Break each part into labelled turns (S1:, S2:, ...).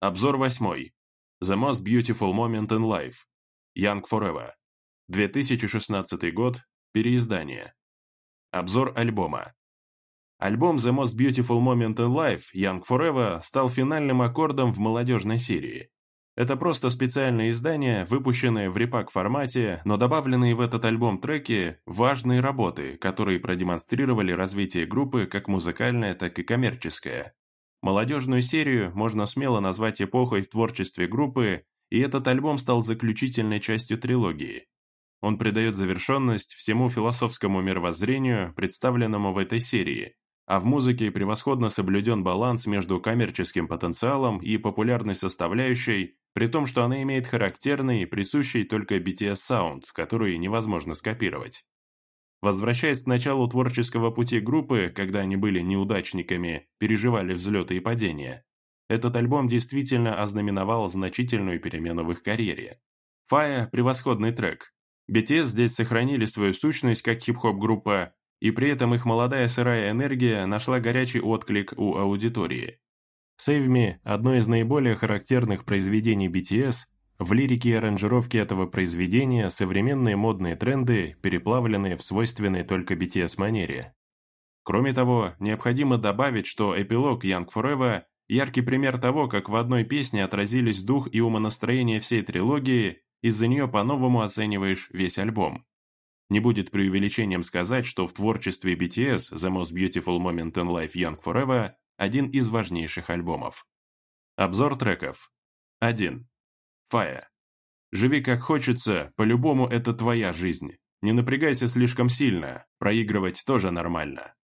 S1: Обзор восьмой. The Most Beautiful Moment in Life. Young Forever. 2016 год. Переиздание. Обзор альбома. Альбом The Most Beautiful Moment in Life, Young Forever, стал финальным аккордом в молодежной серии. Это просто специальное издание, выпущенное в репак-формате, но добавленные в этот альбом треки – важные работы, которые продемонстрировали развитие группы как музыкальное, так и коммерческое. Молодежную серию можно смело назвать эпохой в творчестве группы, и этот альбом стал заключительной частью трилогии. Он придает завершенность всему философскому мировоззрению, представленному в этой серии, а в музыке превосходно соблюден баланс между коммерческим потенциалом и популярной составляющей, при том, что она имеет характерный, присущий только BTS саунд, который невозможно скопировать. Возвращаясь к началу творческого пути группы, когда они были неудачниками, переживали взлеты и падения, этот альбом действительно ознаменовал значительную перемену в их карьере. Fire – превосходный трек. BTS здесь сохранили свою сущность как хип-хоп-группа, и при этом их молодая сырая энергия нашла горячий отклик у аудитории. «Save Me» – одно из наиболее характерных произведений BTS – в лирике и аранжировке этого произведения современные модные тренды переплавленные в свойственной только BTS манере. Кроме того, необходимо добавить, что эпилог Young Forever – яркий пример того, как в одной песне отразились дух и умонастроение всей трилогии, из-за нее по-новому оцениваешь весь альбом. Не будет преувеличением сказать, что в творчестве BTS The Most Beautiful Moment in Life Young Forever – один из важнейших альбомов. Обзор треков. 1. Фая, живи как хочется, по-любому это твоя жизнь. Не напрягайся слишком сильно, проигрывать тоже нормально.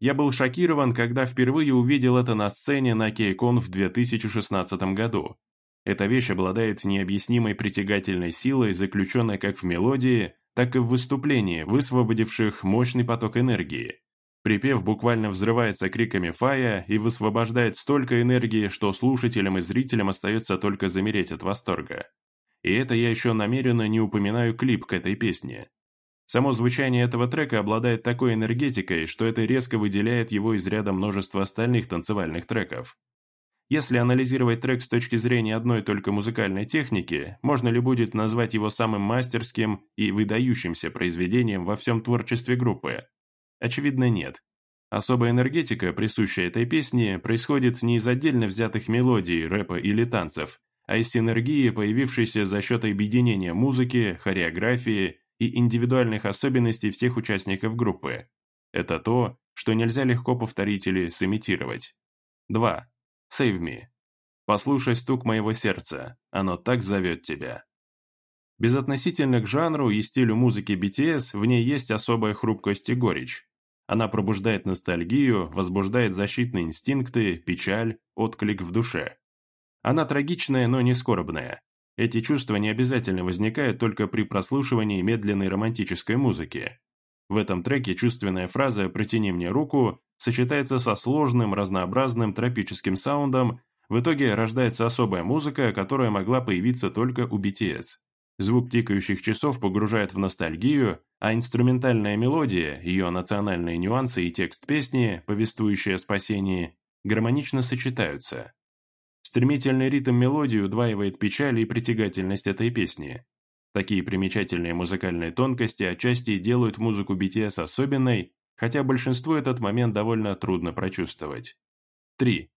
S1: Я был шокирован, когда впервые увидел это на сцене на Кейкон в 2016 году. Эта вещь обладает необъяснимой притягательной силой, заключенной как в мелодии, так и в выступлении, высвободивших мощный поток энергии. Припев буквально взрывается криками Фая и высвобождает столько энергии, что слушателям и зрителям остается только замереть от восторга. И это я еще намеренно не упоминаю клип к этой песне. Само звучание этого трека обладает такой энергетикой, что это резко выделяет его из ряда множества остальных танцевальных треков. Если анализировать трек с точки зрения одной только музыкальной техники, можно ли будет назвать его самым мастерским и выдающимся произведением во всем творчестве группы? очевидно, нет. Особая энергетика, присущая этой песне, происходит не из отдельно взятых мелодий, рэпа или танцев, а из синергии, появившейся за счет объединения музыки, хореографии и индивидуальных особенностей всех участников группы. Это то, что нельзя легко повторить или сымитировать. 2. Save me. Послушай стук моего сердца, оно так зовет тебя. Безотносительно к жанру и стилю музыки BTS, в ней есть особая хрупкость и горечь. Она пробуждает ностальгию, возбуждает защитные инстинкты, печаль, отклик в душе. Она трагичная, но не скорбная. Эти чувства не обязательно возникают только при прослушивании медленной романтической музыки. В этом треке чувственная фраза «протяни мне руку» сочетается со сложным, разнообразным тропическим саундом, в итоге рождается особая музыка, которая могла появиться только у BTS. Звук тикающих часов погружает в ностальгию, а инструментальная мелодия, ее национальные нюансы и текст песни, повествующие о спасении, гармонично сочетаются. Стремительный ритм мелодии удваивает печаль и притягательность этой песни. Такие примечательные музыкальные тонкости отчасти делают музыку BTS особенной, хотя большинству этот момент довольно трудно прочувствовать. 3.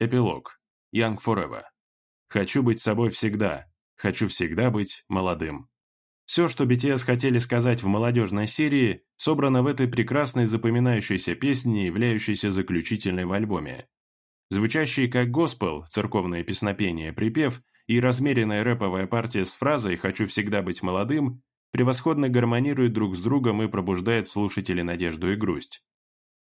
S1: Эпилог. Young Forever. «Хочу быть собой всегда», Хочу всегда быть молодым. Все, что BTS хотели сказать в молодежной серии, собрано в этой прекрасной запоминающейся песне, являющейся заключительной в альбоме. Звучащие как госпел, церковное песнопение, припев и размеренная рэповая партия с фразой «Хочу всегда быть молодым» превосходно гармонируют друг с другом и пробуждает в слушателе надежду и грусть.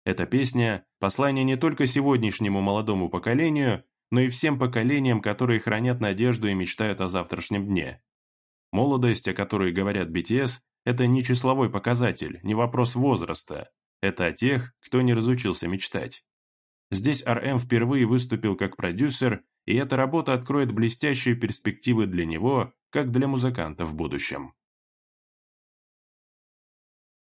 S1: Эта песня – послание не только сегодняшнему молодому поколению, но и всем поколениям, которые хранят надежду и мечтают о завтрашнем дне. Молодость, о которой говорят BTS, это не числовой показатель, не вопрос возраста. Это о тех, кто не разучился мечтать. Здесь RM впервые выступил как продюсер, и эта работа откроет блестящие перспективы для него, как для музыканта в будущем.